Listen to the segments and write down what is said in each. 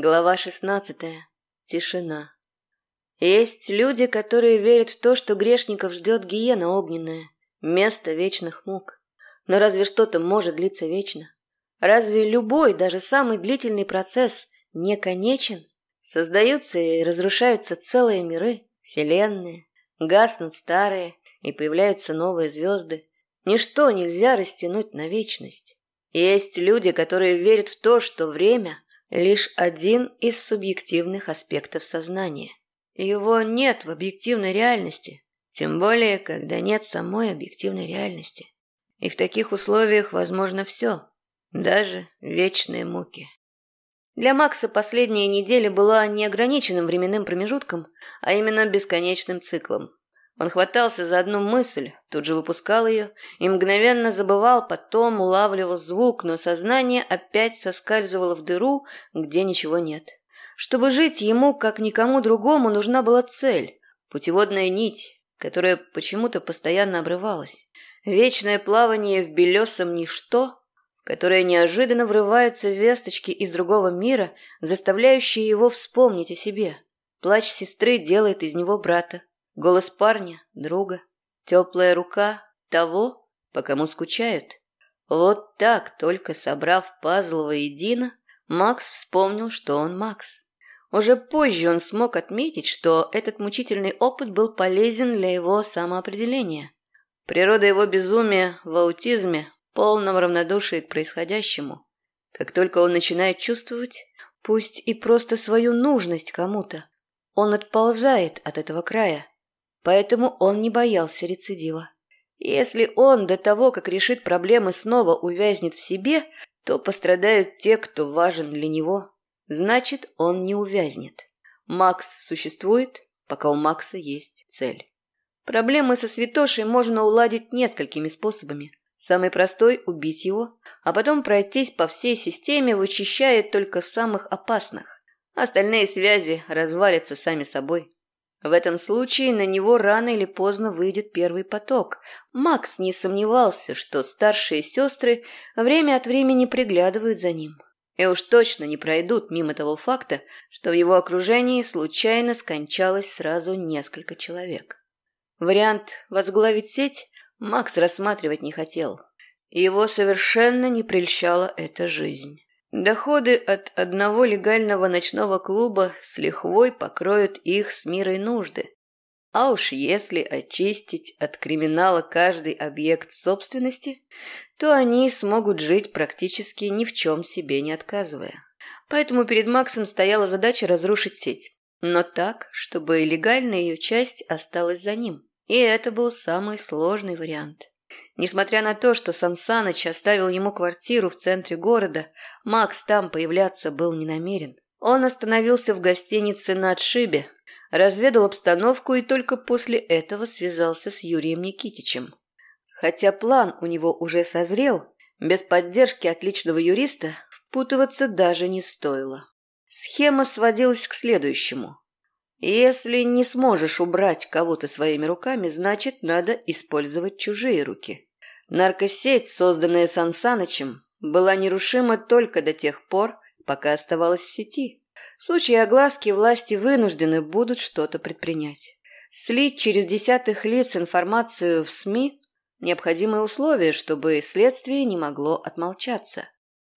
Глава шестнадцатая. Тишина. Есть люди, которые верят в то, что грешников ждет гиена огненная, место вечных мук. Но разве что-то может длиться вечно? Разве любой, даже самый длительный процесс не конечен? Создаются и разрушаются целые миры, вселенные, гаснут старые, и появляются новые звезды. Ничто нельзя растянуть на вечность. Есть люди, которые верят в то, что время – лишь один из субъективных аспектов сознания. Его нет в объективной реальности, тем более, когда нет самой объективной реальности. И в таких условиях возможно все, даже вечные муки. Для Макса последняя неделя была не ограниченным временным промежутком, а именно бесконечным циклом. Он хватался за одну мысль, тут же выпускал ее и мгновенно забывал, потом улавливал звук, но сознание опять соскальзывало в дыру, где ничего нет. Чтобы жить ему, как никому другому, нужна была цель, путеводная нить, которая почему-то постоянно обрывалась. Вечное плавание в белесом ничто, которое неожиданно врываются весточки из другого мира, заставляющие его вспомнить о себе. Плач сестры делает из него брата. Голос парня, друга, теплая рука того, по кому скучают. Вот так, только собрав пазл воедино, Макс вспомнил, что он Макс. Уже позже он смог отметить, что этот мучительный опыт был полезен для его самоопределения. Природа его безумия в аутизме, полном равнодушии к происходящему. Как только он начинает чувствовать, пусть и просто свою нужность кому-то, он отползает от этого края – Поэтому он не боялся рецидива. Если он до того, как решит проблемы, снова увязнет в себе, то пострадают те, кто важен для него. Значит, он не увязнет. Макс существует, пока у Макса есть цель. Проблемы со святошей можно уладить несколькими способами. Самый простой – убить его, а потом пройтись по всей системе, вычищая только самых опасных. Остальные связи развалятся сами собой. В этом случае на него рано или поздно выйдет первый поток. Макс не сомневался, что старшие сестры время от времени приглядывают за ним. И уж точно не пройдут мимо того факта, что в его окружении случайно скончалось сразу несколько человек. Вариант возглавить сеть Макс рассматривать не хотел. Его совершенно не прельщала эта жизнь. Доходы от одного легального ночного клуба с лихвой покроют их с мирой нужды. А уж если очистить от криминала каждый объект собственности, то они смогут жить практически ни в чем себе не отказывая. Поэтому перед Максом стояла задача разрушить сеть, но так, чтобы легальная ее часть осталась за ним. И это был самый сложный вариант. Несмотря на то, что Сансаныч оставил ему квартиру в центре города, Макс там появляться был не намерен. Он остановился в гостинице на отшибе, разведал обстановку и только после этого связался с Юрием Никитичем. Хотя план у него уже созрел, без поддержки отличного юриста впутываться даже не стоило. Схема сводилась к следующему. Если не сможешь убрать кого-то своими руками, значит, надо использовать чужие руки. Наркосеть, созданная Сансанычем, была нерушима только до тех пор, пока оставалась в сети. В случае огласки власти вынуждены будут что-то предпринять. Слить через десятых лиц информацию в СМИ – необходимое условие, чтобы следствие не могло отмолчаться.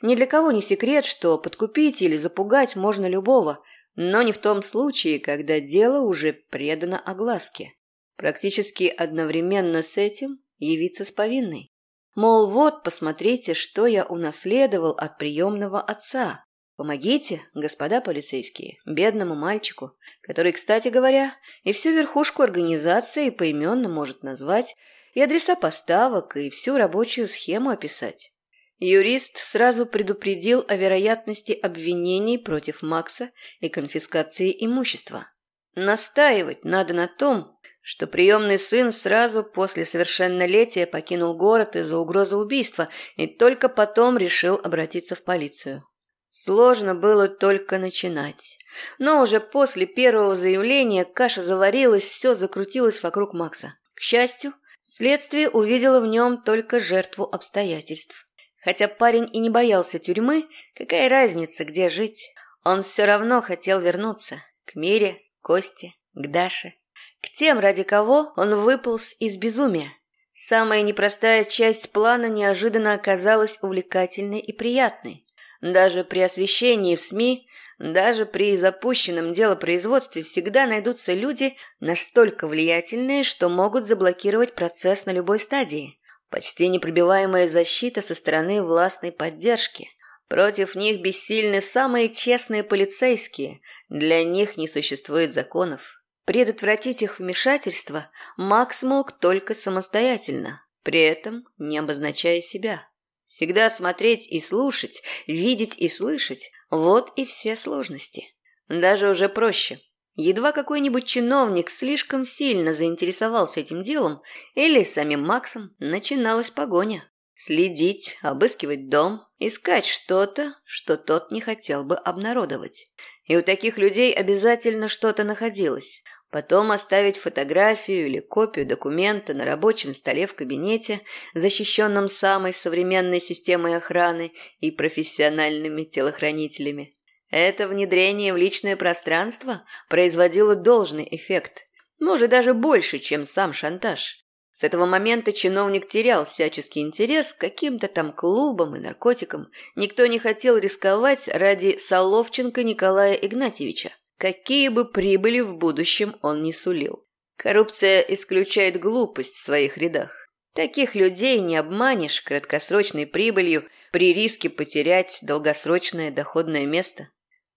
Ни для кого не секрет, что подкупить или запугать можно любого – но не в том случае, когда дело уже предано огласке. Практически одновременно с этим явиться с повинной. Мол, вот, посмотрите, что я унаследовал от приемного отца. Помогите, господа полицейские, бедному мальчику, который, кстати говоря, и всю верхушку организации поименно может назвать, и адреса поставок, и всю рабочую схему описать. Юрист сразу предупредил о вероятности обвинений против Макса и конфискации имущества. Настаивать надо на том, что приемный сын сразу после совершеннолетия покинул город из-за угрозы убийства и только потом решил обратиться в полицию. Сложно было только начинать. Но уже после первого заявления каша заварилась, все закрутилось вокруг Макса. К счастью, следствие увидело в нем только жертву обстоятельств. Хотя парень и не боялся тюрьмы, какая разница, где жить? Он все равно хотел вернуться к Мире, Косте, к Даше, к тем, ради кого он выполз из безумия. Самая непростая часть плана неожиданно оказалась увлекательной и приятной. Даже при освещении в СМИ, даже при запущенном делопроизводстве всегда найдутся люди настолько влиятельные, что могут заблокировать процесс на любой стадии. Почти непробиваемая защита со стороны властной поддержки. Против них бессильны самые честные полицейские, для них не существует законов. Предотвратить их вмешательство Макс мог только самостоятельно, при этом не обозначая себя. Всегда смотреть и слушать, видеть и слышать – вот и все сложности. Даже уже проще. Едва какой-нибудь чиновник слишком сильно заинтересовался этим делом или самим Максом, начиналась погоня. Следить, обыскивать дом, искать что-то, что тот не хотел бы обнародовать. И у таких людей обязательно что-то находилось. Потом оставить фотографию или копию документа на рабочем столе в кабинете, защищенном самой современной системой охраны и профессиональными телохранителями. Это внедрение в личное пространство производило должный эффект. Может, даже больше, чем сам шантаж. С этого момента чиновник терял всяческий интерес к каким-то там клубам и наркотикам. Никто не хотел рисковать ради Соловченко Николая Игнатьевича, какие бы прибыли в будущем он не сулил. Коррупция исключает глупость в своих рядах. Таких людей не обманешь краткосрочной прибылью при риске потерять долгосрочное доходное место.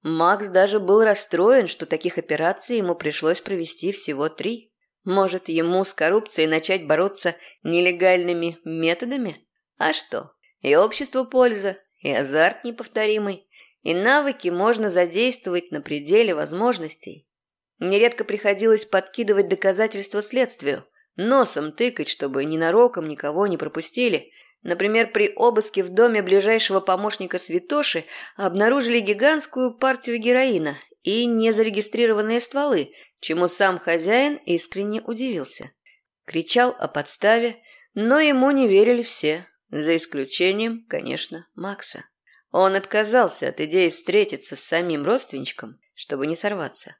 Макс даже был расстроен, что таких операций ему пришлось провести всего три. Может, ему с коррупцией начать бороться нелегальными методами? А что? И обществу польза, и азарт неповторимый, и навыки можно задействовать на пределе возможностей. Нередко приходилось подкидывать доказательства следствию, носом тыкать, чтобы ненароком никого не пропустили. Например, при обыске в доме ближайшего помощника Святоши обнаружили гигантскую партию героина и незарегистрированные стволы, чему сам хозяин искренне удивился. Кричал о подставе, но ему не верили все, за исключением, конечно, Макса. Он отказался от идеи встретиться с самим родственничком, чтобы не сорваться.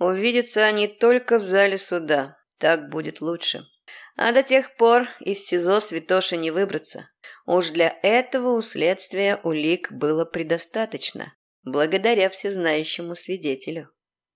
Увидятся они только в зале суда, так будет лучше. А до тех пор из СИЗО Святоши не выбраться. Уж для этого у следствия улик было предостаточно, благодаря всезнающему свидетелю.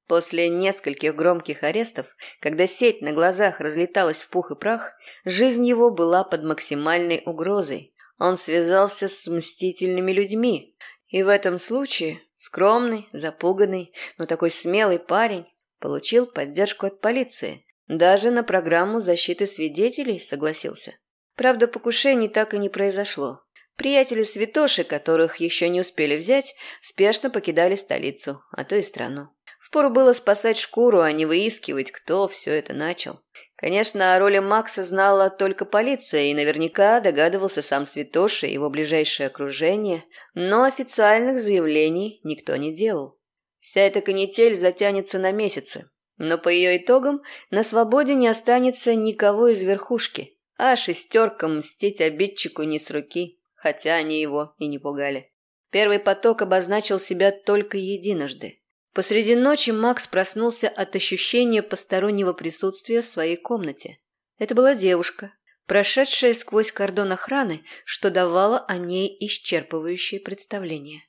После нескольких громких арестов, когда сеть на глазах разлеталась в пух и прах, жизнь его была под максимальной угрозой. Он связался с мстительными людьми. И в этом случае скромный, запуганный, но такой смелый парень получил поддержку от полиции. Даже на программу защиты свидетелей согласился. Правда, покушений так и не произошло. Приятели святоши, которых еще не успели взять, спешно покидали столицу, а то и страну. Впору было спасать шкуру, а не выискивать, кто все это начал. Конечно, о роли Макса знала только полиция, и наверняка догадывался сам Святоша и его ближайшее окружение, но официальных заявлений никто не делал. Вся эта канитель затянется на месяцы, но по ее итогам на свободе не останется никого из верхушки, а шестеркам мстить обидчику не с руки, хотя они его и не пугали. Первый поток обозначил себя только единожды – Посреди ночи Макс проснулся от ощущения постороннего присутствия в своей комнате. Это была девушка, прошедшая сквозь кордон охраны, что давало о ней исчерпывающее представление.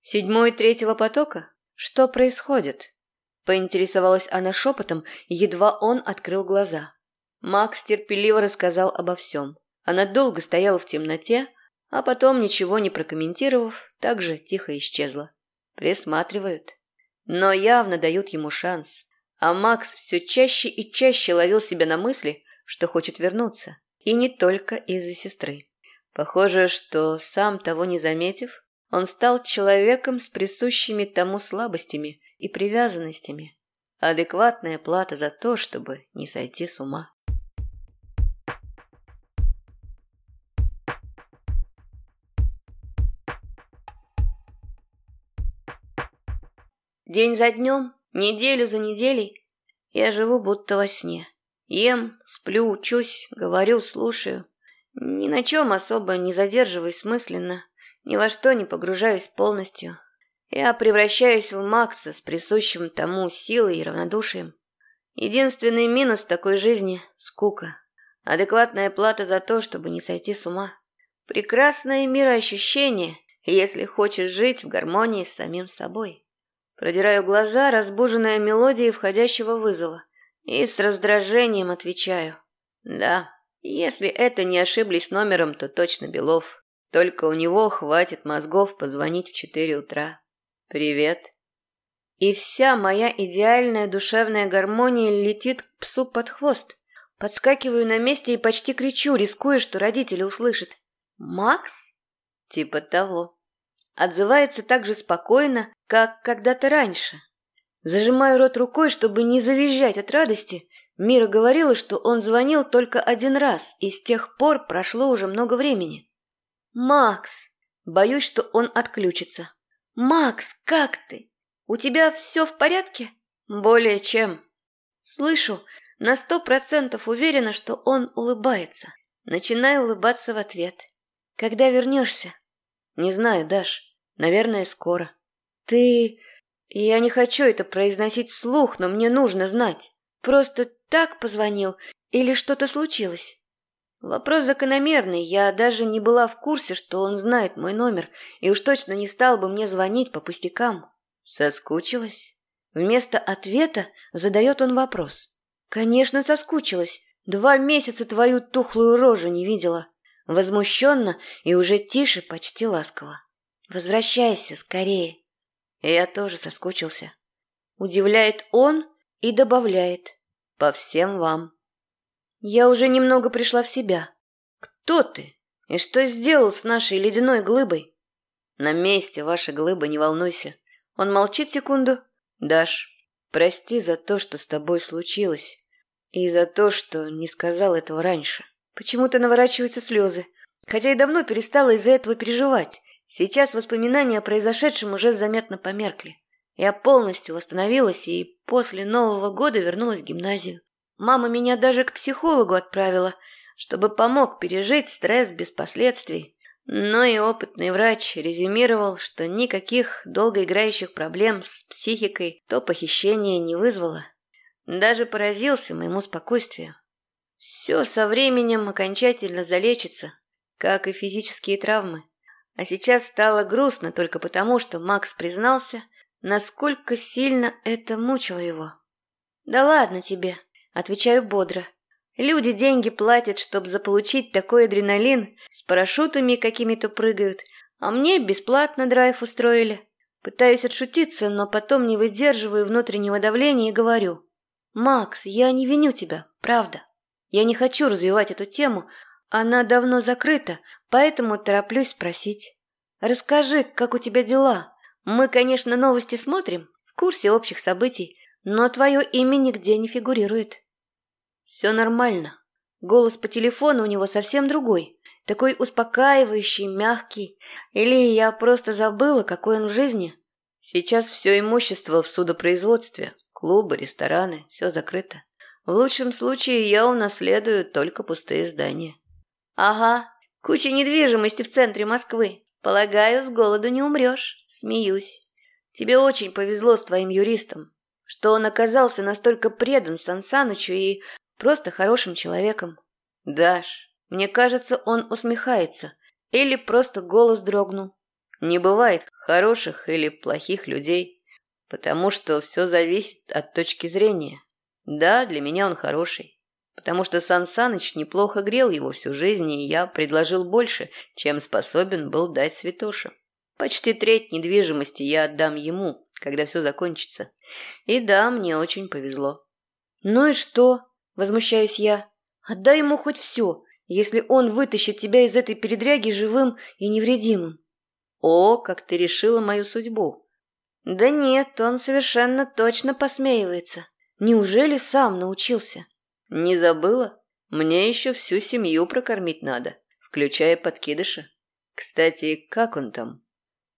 «Седьмой третьего потока? Что происходит?» Поинтересовалась она шепотом, едва он открыл глаза. Макс терпеливо рассказал обо всем. Она долго стояла в темноте, а потом, ничего не прокомментировав, также тихо исчезла. Присматривают но явно дают ему шанс. А Макс все чаще и чаще ловил себя на мысли, что хочет вернуться. И не только из-за сестры. Похоже, что, сам того не заметив, он стал человеком с присущими тому слабостями и привязанностями. Адекватная плата за то, чтобы не сойти с ума. День за днем, неделю за неделей я живу будто во сне. Ем, сплю, учусь, говорю, слушаю. Ни на чем особо не задерживаюсь мысленно, ни во что не погружаюсь полностью. я превращаюсь в Макса с присущим тому силой и равнодушием. Единственный минус такой жизни – скука. Адекватная плата за то, чтобы не сойти с ума. Прекрасное мироощущение, если хочешь жить в гармонии с самим собой. Продираю глаза, разбуженная мелодией входящего вызова, и с раздражением отвечаю. Да, если это не ошиблись номером, то точно Белов. Только у него хватит мозгов позвонить в четыре утра. «Привет». И вся моя идеальная душевная гармония летит к псу под хвост. Подскакиваю на месте и почти кричу, рискуя, что родители услышат. «Макс?» Типа того. Отзывается так же спокойно, как когда-то раньше. Зажимаю рот рукой, чтобы не завизжать от радости. Мира говорила, что он звонил только один раз, и с тех пор прошло уже много времени. «Макс!» Боюсь, что он отключится. «Макс, как ты? У тебя все в порядке?» «Более чем». Слышу, на сто процентов уверена, что он улыбается. Начинаю улыбаться в ответ. «Когда вернешься?» «Не знаю, Даш. Наверное, скоро». «Ты...» «Я не хочу это произносить вслух, но мне нужно знать. Просто так позвонил или что-то случилось?» Вопрос закономерный, я даже не была в курсе, что он знает мой номер, и уж точно не стал бы мне звонить по пустякам. Соскучилась? Вместо ответа задает он вопрос. Конечно, соскучилась. Два месяца твою тухлую рожу не видела. Возмущенно и уже тише, почти ласково. Возвращайся скорее. Я тоже соскучился. Удивляет он и добавляет. По всем вам. Я уже немного пришла в себя. Кто ты? И что сделал с нашей ледяной глыбой? На месте ваша глыба, не волнуйся. Он молчит секунду. Даш, прости за то, что с тобой случилось. И за то, что не сказал этого раньше. Почему-то наворачиваются слезы. Хотя и давно перестала из-за этого переживать. Сейчас воспоминания о произошедшем уже заметно померкли. Я полностью восстановилась и после Нового года вернулась в гимназию. Мама меня даже к психологу отправила, чтобы помог пережить стресс без последствий. Но и опытный врач резюмировал, что никаких долгоиграющих проблем с психикой то похищение не вызвало. Даже поразился моему спокойствию. Все со временем окончательно залечится, как и физические травмы. А сейчас стало грустно только потому, что Макс признался, насколько сильно это мучило его. «Да ладно тебе», Отвечаю бодро. Люди деньги платят, чтобы заполучить такой адреналин, с парашютами какими-то прыгают, а мне бесплатно драйв устроили. Пытаюсь отшутиться, но потом не выдерживаю внутреннего давления и говорю. «Макс, я не виню тебя, правда. Я не хочу развивать эту тему, она давно закрыта, поэтому тороплюсь спросить. Расскажи, как у тебя дела? Мы, конечно, новости смотрим, в курсе общих событий, но твое имя нигде не фигурирует». Все нормально. Голос по телефону у него совсем другой. Такой успокаивающий, мягкий. Или я просто забыла, какой он в жизни. Сейчас все имущество в судопроизводстве. Клубы, рестораны, все закрыто. В лучшем случае я унаследую только пустые здания. Ага, куча недвижимости в центре Москвы. Полагаю, с голоду не умрешь. Смеюсь. Тебе очень повезло с твоим юристом, что он оказался настолько предан Сансанычу и Просто хорошим человеком. Даш, мне кажется, он усмехается. Или просто голос дрогнул. Не бывает хороших или плохих людей, потому что все зависит от точки зрения. Да, для меня он хороший, потому что Сан Саныч неплохо грел его всю жизнь, и я предложил больше, чем способен был дать Святоша. Почти треть недвижимости я отдам ему, когда все закончится. И да, мне очень повезло. Ну и что? Возмущаюсь я. Отдай ему хоть все, если он вытащит тебя из этой передряги живым и невредимым. О, как ты решила мою судьбу. Да нет, он совершенно точно посмеивается. Неужели сам научился? Не забыла? Мне еще всю семью прокормить надо, включая подкидыша. Кстати, как он там?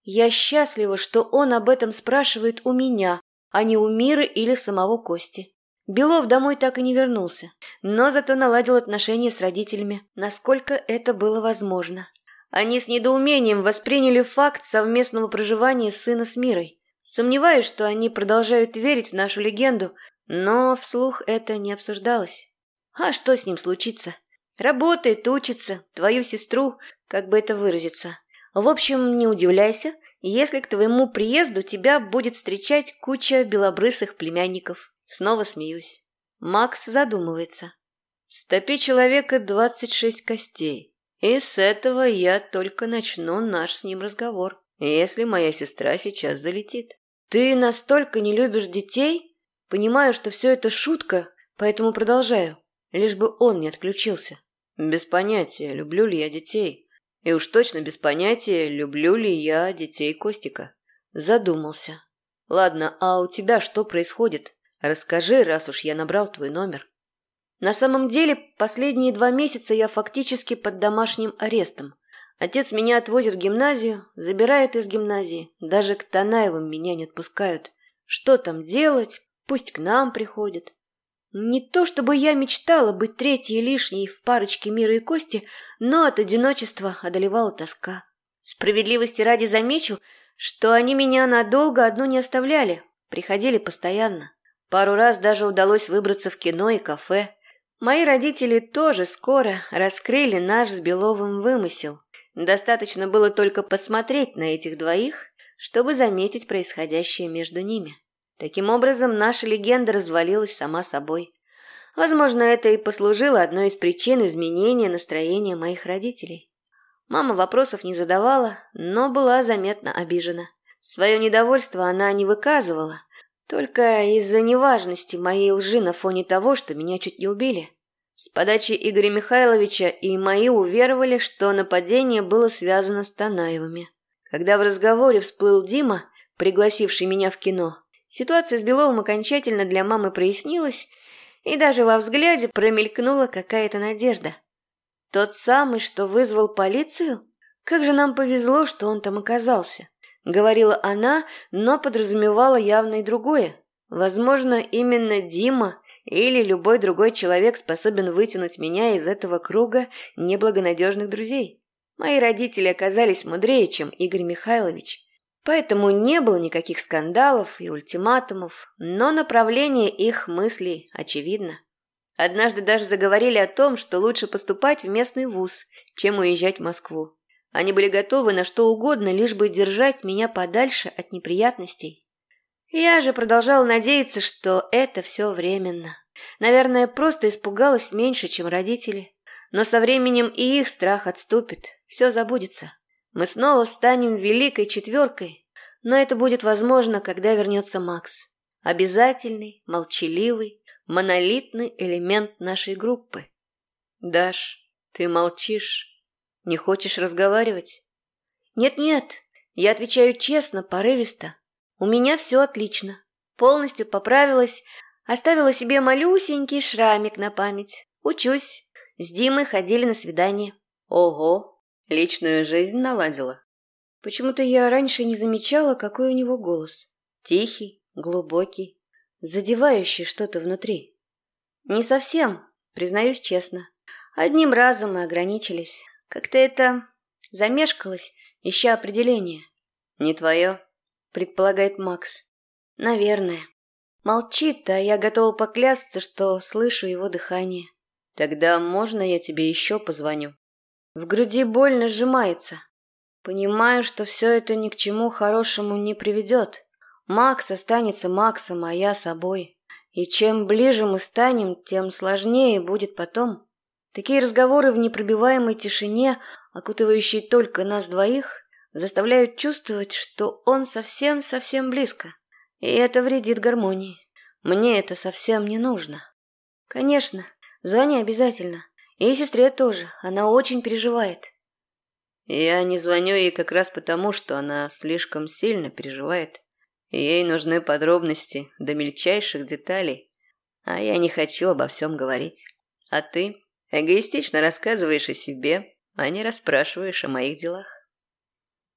Я счастлива, что он об этом спрашивает у меня, а не у Миры или самого Кости. Белов домой так и не вернулся, но зато наладил отношения с родителями, насколько это было возможно. Они с недоумением восприняли факт совместного проживания сына с Мирой. Сомневаюсь, что они продолжают верить в нашу легенду, но вслух это не обсуждалось. А что с ним случится? Работает, учится, твою сестру, как бы это выразиться. В общем, не удивляйся, если к твоему приезду тебя будет встречать куча белобрысых племянников. Снова смеюсь. Макс задумывается. В стопе человека двадцать шесть костей. И с этого я только начну наш с ним разговор, если моя сестра сейчас залетит. Ты настолько не любишь детей? Понимаю, что все это шутка, поэтому продолжаю, лишь бы он не отключился. Без понятия, люблю ли я детей. И уж точно без понятия, люблю ли я детей Костика. Задумался. Ладно, а у тебя что происходит? Расскажи, раз уж я набрал твой номер. На самом деле, последние два месяца я фактически под домашним арестом. Отец меня отвозит в гимназию, забирает из гимназии. Даже к Танаевым меня не отпускают. Что там делать? Пусть к нам приходят. Не то чтобы я мечтала быть третьей лишней в парочке мира и кости, но от одиночества одолевала тоска. Справедливости ради замечу, что они меня надолго одну не оставляли, приходили постоянно. Пару раз даже удалось выбраться в кино и кафе. Мои родители тоже скоро раскрыли наш с Беловым вымысел. Достаточно было только посмотреть на этих двоих, чтобы заметить происходящее между ними. Таким образом, наша легенда развалилась сама собой. Возможно, это и послужило одной из причин изменения настроения моих родителей. Мама вопросов не задавала, но была заметно обижена. Свое недовольство она не выказывала, только из-за неважности моей лжи на фоне того, что меня чуть не убили. С подачи Игоря Михайловича и мои уверовали, что нападение было связано с Танаевыми. Когда в разговоре всплыл Дима, пригласивший меня в кино, Ситуация с Беловым окончательно для мамы прояснилась, и даже во взгляде промелькнула какая-то надежда. Тот самый, что вызвал полицию? Как же нам повезло, что он там оказался. Говорила она, но подразумевала явно и другое. Возможно, именно Дима или любой другой человек способен вытянуть меня из этого круга неблагонадежных друзей. Мои родители оказались мудрее, чем Игорь Михайлович. Поэтому не было никаких скандалов и ультиматумов, но направление их мыслей очевидно. Однажды даже заговорили о том, что лучше поступать в местный вуз, чем уезжать в Москву. Они были готовы на что угодно, лишь бы держать меня подальше от неприятностей. Я же продолжала надеяться, что это все временно. Наверное, просто испугалась меньше, чем родители. Но со временем и их страх отступит, все забудется. Мы снова станем великой четверкой, но это будет возможно, когда вернется Макс. Обязательный, молчаливый, монолитный элемент нашей группы. Даш, ты молчишь. Не хочешь разговаривать? Нет-нет, я отвечаю честно, порывисто. У меня все отлично. Полностью поправилась, оставила себе малюсенький шрамик на память. Учусь. С Димой ходили на свидание. Ого, Личную жизнь наладила. Почему-то я раньше не замечала, какой у него голос. Тихий, глубокий, задевающий что-то внутри. Не совсем, признаюсь честно. Одним разом мы ограничились. Как-то это замешкалось, ища определение. Не твое, предполагает Макс. Наверное. Молчит, а я готова поклясться, что слышу его дыхание. Тогда можно я тебе еще позвоню? В груди больно сжимается. Понимаю, что все это ни к чему хорошему не приведет. Макс останется Максом, а я собой. И чем ближе мы станем, тем сложнее будет потом. Такие разговоры в непробиваемой тишине, окутывающие только нас двоих, заставляют чувствовать, что он совсем-совсем близко. И это вредит гармонии. Мне это совсем не нужно. Конечно, звони обязательно. И сестре тоже. Она очень переживает. Я не звоню ей как раз потому, что она слишком сильно переживает. Ей нужны подробности до мельчайших деталей. А я не хочу обо всем говорить. А ты эгоистично рассказываешь о себе, а не расспрашиваешь о моих делах.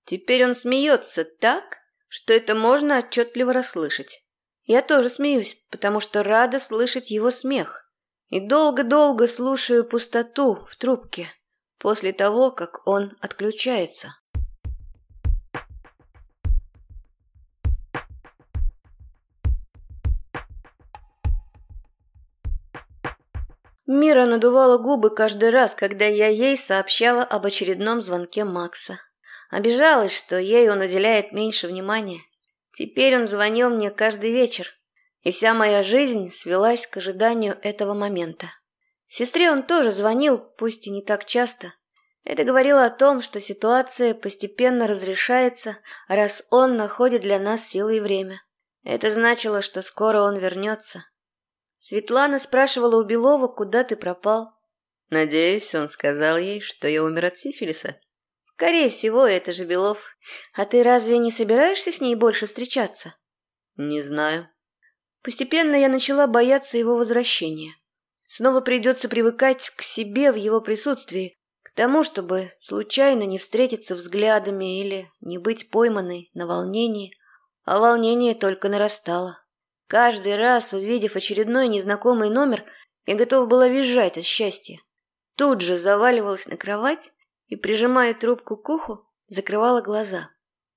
Теперь он смеется так, что это можно отчетливо расслышать. Я тоже смеюсь, потому что рада слышать его смех и долго-долго слушаю пустоту в трубке. после того, как он отключается. Мира надувала губы каждый раз, когда я ей сообщала об очередном звонке Макса. Обижалась, что ей он уделяет меньше внимания. Теперь он звонил мне каждый вечер, и вся моя жизнь свелась к ожиданию этого момента. Сестре он тоже звонил, пусть и не так часто. Это говорило о том, что ситуация постепенно разрешается, раз он находит для нас силы и время. Это значило, что скоро он вернется. Светлана спрашивала у Белова, куда ты пропал. Надеюсь, он сказал ей, что я умер от сифилиса. Скорее всего, это же Белов. А ты разве не собираешься с ней больше встречаться? Не знаю. Постепенно я начала бояться его возвращения. Снова придется привыкать к себе в его присутствии, к тому, чтобы случайно не встретиться взглядами или не быть пойманной на волнении. А волнение только нарастало. Каждый раз, увидев очередной незнакомый номер, я готова была визжать от счастья. Тут же заваливалась на кровать и, прижимая трубку к уху, закрывала глаза.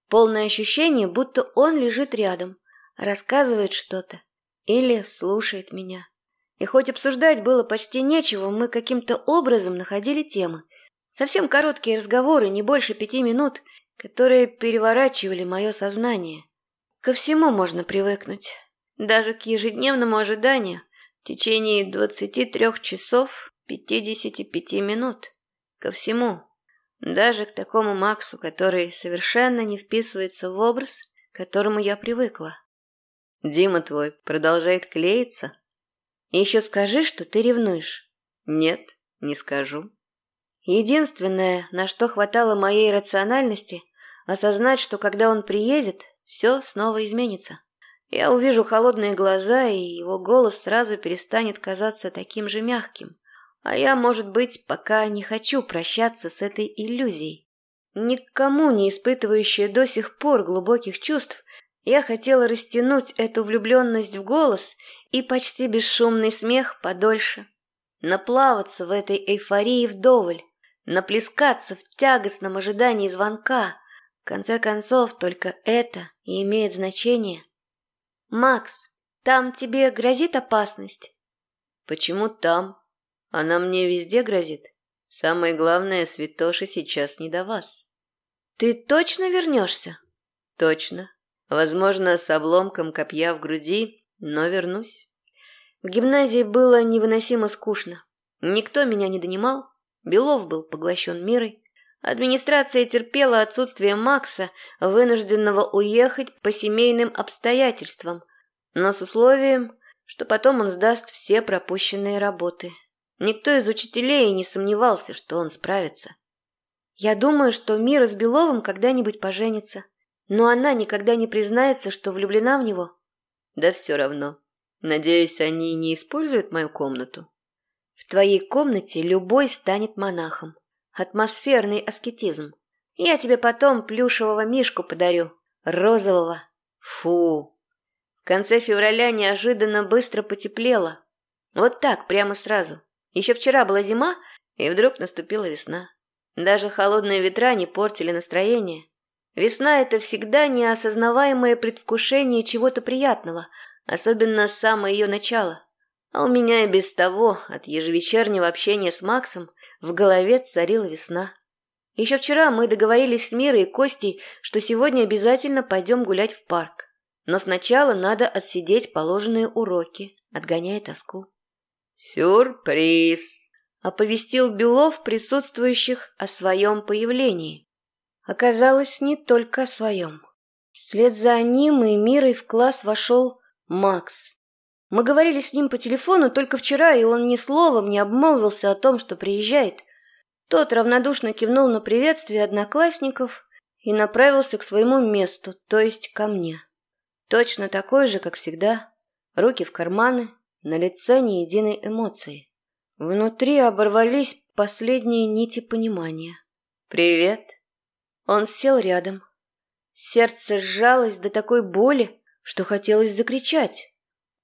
Полное ощущение, будто он лежит рядом, рассказывает что-то или слушает меня. И хоть обсуждать было почти нечего, мы каким-то образом находили темы. Совсем короткие разговоры, не больше пяти минут, которые переворачивали мое сознание. Ко всему можно привыкнуть. Даже к ежедневному ожиданию в течение 23 часов 55 минут. Ко всему. Даже к такому Максу, который совершенно не вписывается в образ, к которому я привыкла. Дима твой продолжает клеиться, еще скажи, что ты ревнуешь. Нет, не скажу. Единственное, на что хватало моей рациональности, осознать, что когда он приедет, все снова изменится. Я увижу холодные глаза, и его голос сразу перестанет казаться таким же мягким. А я, может быть, пока не хочу прощаться с этой иллюзией. Никому не испытывающая до сих пор глубоких чувств, я хотела растянуть эту влюбленность в голос и почти бесшумный смех подольше. Наплаваться в этой эйфории вдоволь, наплескаться в тягостном ожидании звонка. В конце концов, только это и имеет значение. «Макс, там тебе грозит опасность?» «Почему там? Она мне везде грозит. Самое главное, святоши сейчас не до вас». «Ты точно вернешься?» «Точно. Возможно, с обломком копья в груди но вернусь. В гимназии было невыносимо скучно. Никто меня не донимал. Белов был поглощен мирой. Администрация терпела отсутствие Макса, вынужденного уехать по семейным обстоятельствам, но с условием, что потом он сдаст все пропущенные работы. Никто из учителей не сомневался, что он справится. Я думаю, что Мира с Беловым когда-нибудь поженится, но она никогда не признается, что влюблена в него. Да все равно. Надеюсь, они не используют мою комнату. В твоей комнате любой станет монахом. Атмосферный аскетизм. Я тебе потом плюшевого мишку подарю. Розового. Фу. В конце февраля неожиданно быстро потеплело. Вот так, прямо сразу. Еще вчера была зима, и вдруг наступила весна. Даже холодные ветра не портили настроение. Весна – это всегда неосознаваемое предвкушение чего-то приятного, особенно с самого ее начала. А у меня и без того, от ежевечернего общения с Максом, в голове царила весна. Еще вчера мы договорились с Мирой и Костей, что сегодня обязательно пойдем гулять в парк. Но сначала надо отсидеть положенные уроки, отгоняя тоску. «Сюрприз!» – оповестил Белов присутствующих о своем появлении. Оказалось, не только о своем. Вслед за ним и Мирой в класс вошел Макс. Мы говорили с ним по телефону только вчера, и он ни словом не обмолвился о том, что приезжает. Тот равнодушно кивнул на приветствие одноклассников и направился к своему месту, то есть ко мне. Точно такой же, как всегда. Руки в карманы, на лице ни единой эмоции. Внутри оборвались последние нити понимания. «Привет!» Он сел рядом. Сердце сжалось до такой боли, что хотелось закричать.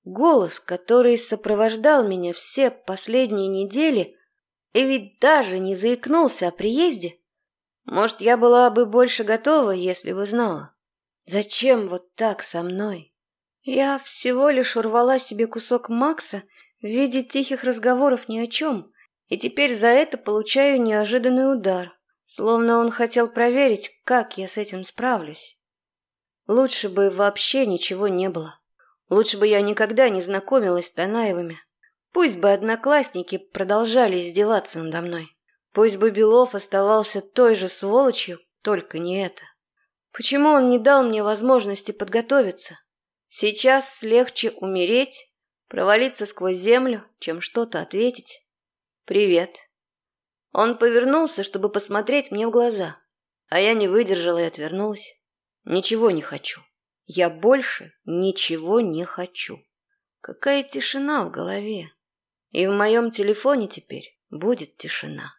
Голос, который сопровождал меня все последние недели, И ведь даже не заикнулся о приезде. Может, я была бы больше готова, если бы знала. Зачем вот так со мной? Я всего лишь урвала себе кусок Макса в виде тихих разговоров ни о чем, и теперь за это получаю неожиданный удар, словно он хотел проверить, как я с этим справлюсь. Лучше бы вообще ничего не было. Лучше бы я никогда не знакомилась с Танаевыми. Пусть бы одноклассники продолжали издеваться надо мной. Пусть бы Белов оставался той же сволочью, только не это. Почему он не дал мне возможности подготовиться? Сейчас легче умереть, провалиться сквозь землю, чем что-то ответить. «Привет». Он повернулся, чтобы посмотреть мне в глаза, а я не выдержала и отвернулась. Ничего не хочу. Я больше ничего не хочу. Какая тишина в голове. И в моем телефоне теперь будет тишина.